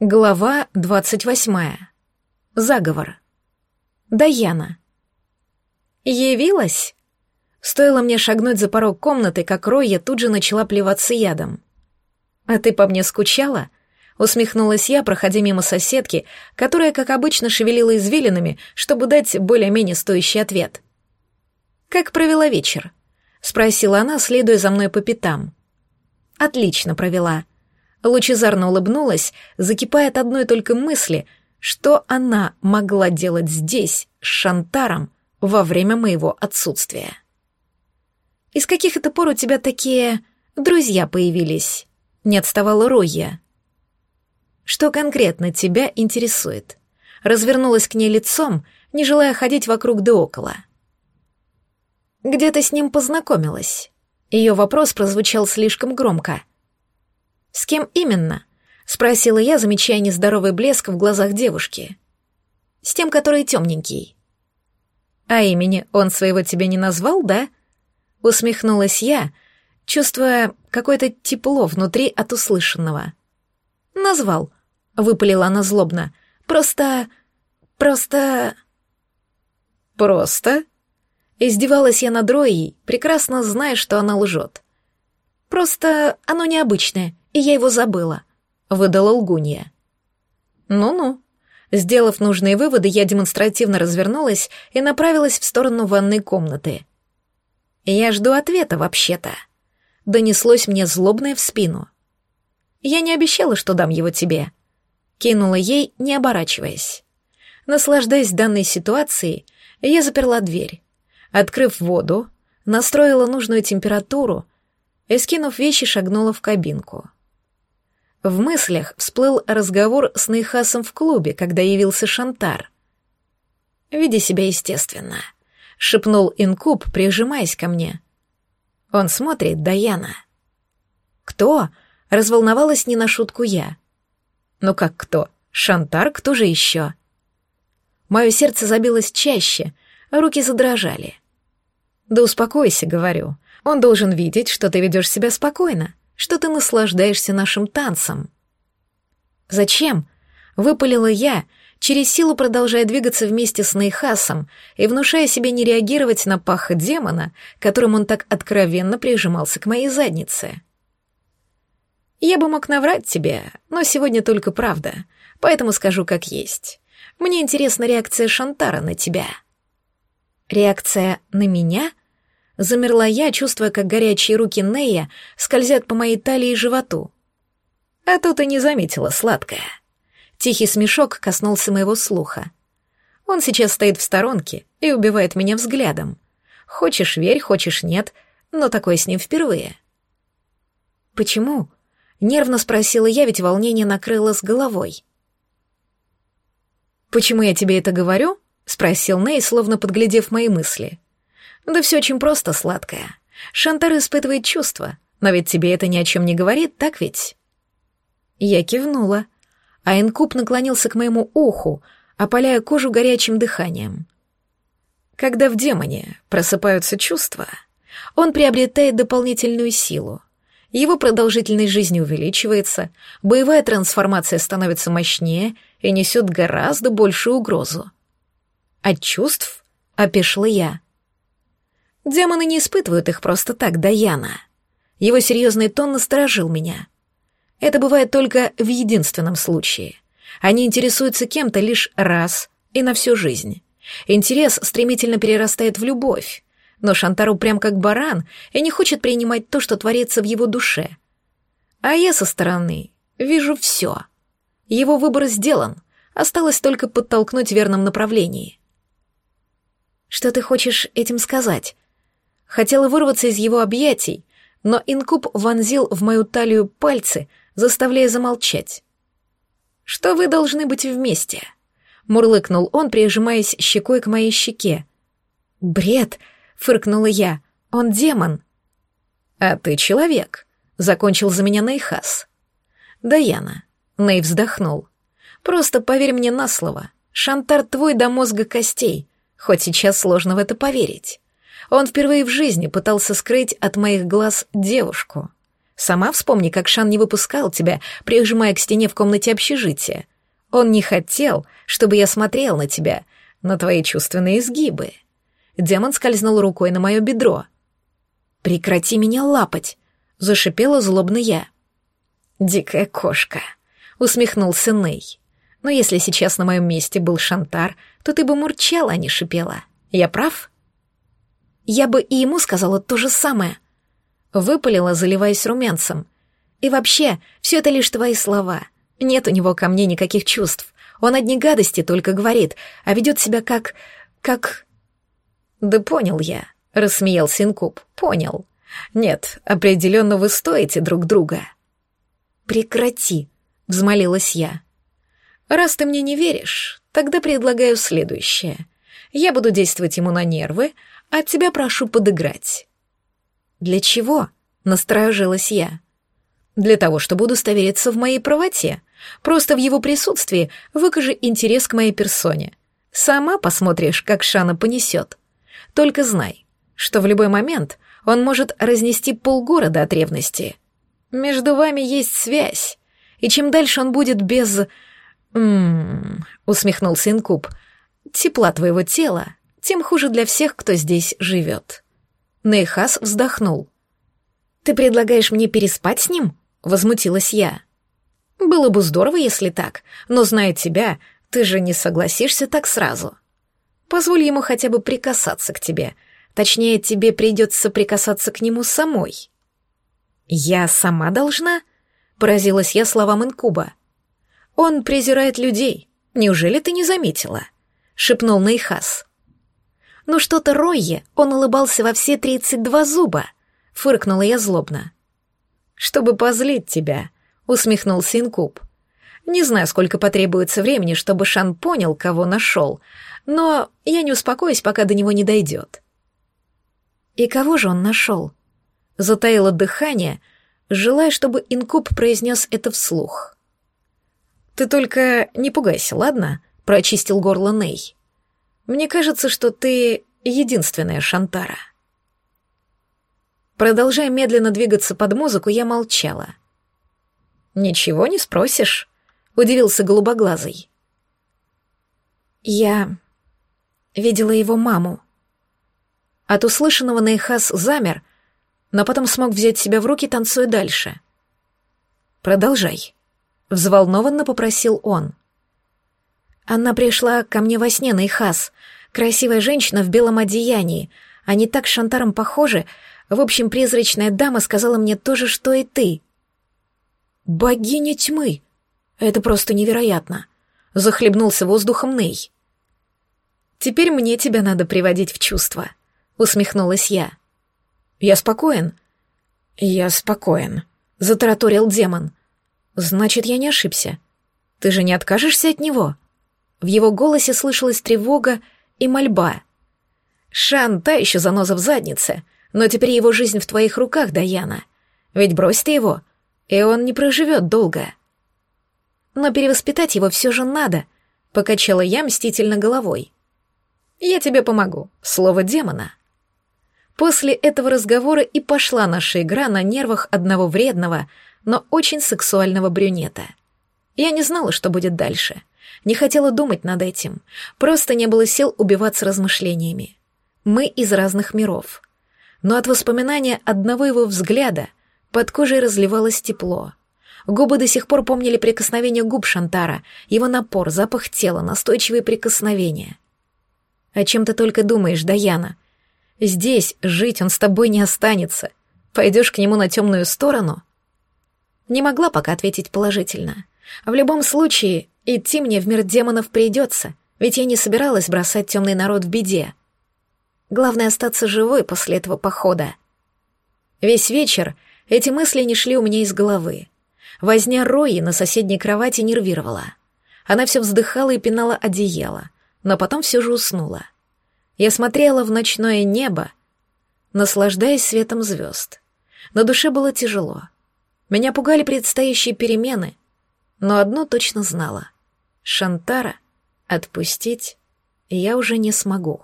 Глава двадцать восьмая. Заговор. Даяна. Явилась? Стоило мне шагнуть за порог комнаты, как Ройя тут же начала плеваться ядом. «А ты по мне скучала?» — усмехнулась я, проходя мимо соседки, которая, как обычно, шевелила извилинами, чтобы дать более-менее стоящий ответ. «Как провела вечер?» — спросила она, следуя за мной по пятам. «Отлично провела», лучезарно улыбнулась, закипая от одной только мысли, что она могла делать здесь, с Шантаром, во время моего отсутствия. «Из каких это пор у тебя такие друзья появились?» — не отставала Ройя. «Что конкретно тебя интересует?» Развернулась к ней лицом, не желая ходить вокруг да около. «Где ты с ним познакомилась?» Ее вопрос прозвучал слишком громко. «С кем именно?» — спросила я, замечая нездоровый блеск в глазах девушки. «С тем, который темненький». «А имени он своего тебе не назвал, да?» — усмехнулась я, чувствуя какое-то тепло внутри от услышанного. «Назвал», — выпалила она злобно. «Просто... просто...» «Просто?» Издевалась я над Роей, прекрасно зная, что она лжет. «Просто оно необычное и я его забыла», — выдала лгунья. «Ну-ну». Сделав нужные выводы, я демонстративно развернулась и направилась в сторону ванной комнаты. «Я жду ответа, вообще-то», — донеслось мне злобное в спину. «Я не обещала, что дам его тебе», — кинула ей, не оборачиваясь. Наслаждаясь данной ситуацией, я заперла дверь. Открыв воду, настроила нужную температуру и, скинув вещи, шагнула в кабинку. В мыслях всплыл разговор с Нейхасом в клубе, когда явился Шантар. «Веди себя естественно», — шепнул Инкуб, прижимаясь ко мне. Он смотрит Даяна. «Кто?» — разволновалась не на шутку я. «Ну как кто? Шантар, кто же еще?» Мое сердце забилось чаще, руки задрожали. «Да успокойся», — говорю. «Он должен видеть, что ты ведешь себя спокойно что ты наслаждаешься нашим танцем. Зачем? Выпалила я, через силу продолжая двигаться вместе с Нейхасом и внушая себе не реагировать на паха демона, которым он так откровенно прижимался к моей заднице. Я бы мог наврать тебе, но сегодня только правда, поэтому скажу как есть. Мне интересна реакция Шантара на тебя. Реакция на меня? Замерла я, чувствуя, как горячие руки Нея скользят по моей талии и животу. А тут и не заметила, сладкая. Тихий смешок коснулся моего слуха. Он сейчас стоит в сторонке и убивает меня взглядом. Хочешь верь, хочешь нет, но такое с ним впервые. «Почему?» — нервно спросила я, ведь волнение накрыло с головой. «Почему я тебе это говорю?» — спросил Ней, словно подглядев мои мысли. Да все очень просто, сладкое. Шантар испытывает чувства, но ведь тебе это ни о чем не говорит, так ведь? Я кивнула, а инкуб наклонился к моему уху, опаляя кожу горячим дыханием. Когда в демоне просыпаются чувства, он приобретает дополнительную силу. Его продолжительность жизни увеличивается, боевая трансформация становится мощнее и несет гораздо большую угрозу. От чувств опешила я. Демоны не испытывают их просто так, Даяна. Его серьезный тон насторожил меня. Это бывает только в единственном случае. Они интересуются кем-то лишь раз и на всю жизнь. Интерес стремительно перерастает в любовь, но Шантару прям как баран и не хочет принимать то, что творится в его душе. А я со стороны вижу все. Его выбор сделан, осталось только подтолкнуть в верном направлении. «Что ты хочешь этим сказать?» Хотела вырваться из его объятий, но инкуб вонзил в мою талию пальцы, заставляя замолчать. «Что вы должны быть вместе?» — мурлыкнул он, прижимаясь щекой к моей щеке. «Бред!» — фыркнула я. «Он демон!» «А ты человек», — закончил за меня Нейхас. «Даяна», — Ней вздохнул. «Просто поверь мне на слово. Шантар твой до мозга костей, хоть сейчас сложно в это поверить. Он впервые в жизни пытался скрыть от моих глаз девушку. Сама вспомни, как Шан не выпускал тебя, прижимая к стене в комнате общежития. Он не хотел, чтобы я смотрел на тебя, на твои чувственные изгибы. Демон скользнул рукой на мое бедро. «Прекрати меня лапать!» — зашипела злобно я. «Дикая кошка!» — усмехнулся Ней. «Но если сейчас на моем месте был Шантар, то ты бы мурчала, а не шипела. Я прав?» «Я бы и ему сказала то же самое», Выпалила, заливаясь румянцем. «И вообще, все это лишь твои слова. Нет у него ко мне никаких чувств. Он одни гадости только говорит, а ведет себя как... как...» «Да понял я», — рассмеялся Инкуб. «Понял. Нет, определенно вы стоите друг друга». «Прекрати», — взмолилась я. «Раз ты мне не веришь, тогда предлагаю следующее. Я буду действовать ему на нервы, а тебя прошу подыграть. «Для чего?» — насторожилась я. «Для того, чтобы удостовериться в моей правоте. Просто в его присутствии выкажи интерес к моей персоне. Сама посмотришь, как Шана понесет. Только знай, что в любой момент он может разнести полгорода от ревности. Между вами есть связь, и чем дальше он будет без... «М-м-м», усмехнулся Инкуб. «Тепла твоего тела, тем хуже для всех, кто здесь живет». Нейхас вздохнул. «Ты предлагаешь мне переспать с ним?» — возмутилась я. «Было бы здорово, если так, но, зная тебя, ты же не согласишься так сразу. Позволь ему хотя бы прикасаться к тебе. Точнее, тебе придется прикасаться к нему самой». «Я сама должна?» — поразилась я словам Инкуба. «Он презирает людей. Неужели ты не заметила?» — шепнул Нейхас. «Ну что-то, Ройе, он улыбался во все тридцать два зуба», — фыркнула я злобно. «Чтобы позлить тебя», — усмехнулся Инкуб. «Не знаю, сколько потребуется времени, чтобы Шан понял, кого нашел, но я не успокоюсь, пока до него не дойдет». «И кого же он нашел?» Затаило дыхание, желая, чтобы Инкуб произнес это вслух. «Ты только не пугайся, ладно?» — прочистил горло Ней. Мне кажется, что ты единственная Шантара. Продолжая медленно двигаться под музыку, я молчала. «Ничего не спросишь?» — удивился голубоглазый. «Я видела его маму». От услышанного Нейхас замер, но потом смог взять себя в руки, танцуя дальше. «Продолжай», — взволнованно попросил он. Она пришла ко мне во сне, Нейхас. Красивая женщина в белом одеянии. Они так с Шантаром похожи. В общем, призрачная дама сказала мне то же, что и ты. Богиня тьмы. Это просто невероятно. Захлебнулся воздухом Ней. Теперь мне тебя надо приводить в чувство. Усмехнулась я. Я спокоен. Я спокоен. Затараторил демон. Значит, я не ошибся. Ты же не откажешься от него? — в его голосе слышалась тревога и мольба. «Шан, та еще заноза в заднице, но теперь его жизнь в твоих руках, Даяна. Ведь брось ты его, и он не проживет долго». «Но перевоспитать его все же надо», — покачала я мстительно головой. «Я тебе помогу. Слово демона». После этого разговора и пошла наша игра на нервах одного вредного, но очень сексуального брюнета. Я не знала, что будет дальше. Не хотела думать над этим. Просто не было сил убиваться размышлениями. Мы из разных миров. Но от воспоминания одного его взгляда под кожей разливалось тепло. Губы до сих пор помнили прикосновение губ Шантара, его напор, запах тела, настойчивые прикосновения. О чем ты только думаешь, Даяна? Здесь жить он с тобой не останется. Пойдешь к нему на темную сторону? Не могла пока ответить положительно. В любом случае, Идти мне в мир демонов придется, ведь я не собиралась бросать темный народ в беде. Главное остаться живой после этого похода. Весь вечер эти мысли не шли у меня из головы. Возня Рои на соседней кровати нервировала. Она все вздыхала и пинала одеяло, но потом все же уснула. Я смотрела в ночное небо, наслаждаясь светом звезд. На душе было тяжело. Меня пугали предстоящие перемены, но одно точно знала — Шантара отпустить я уже не смогу.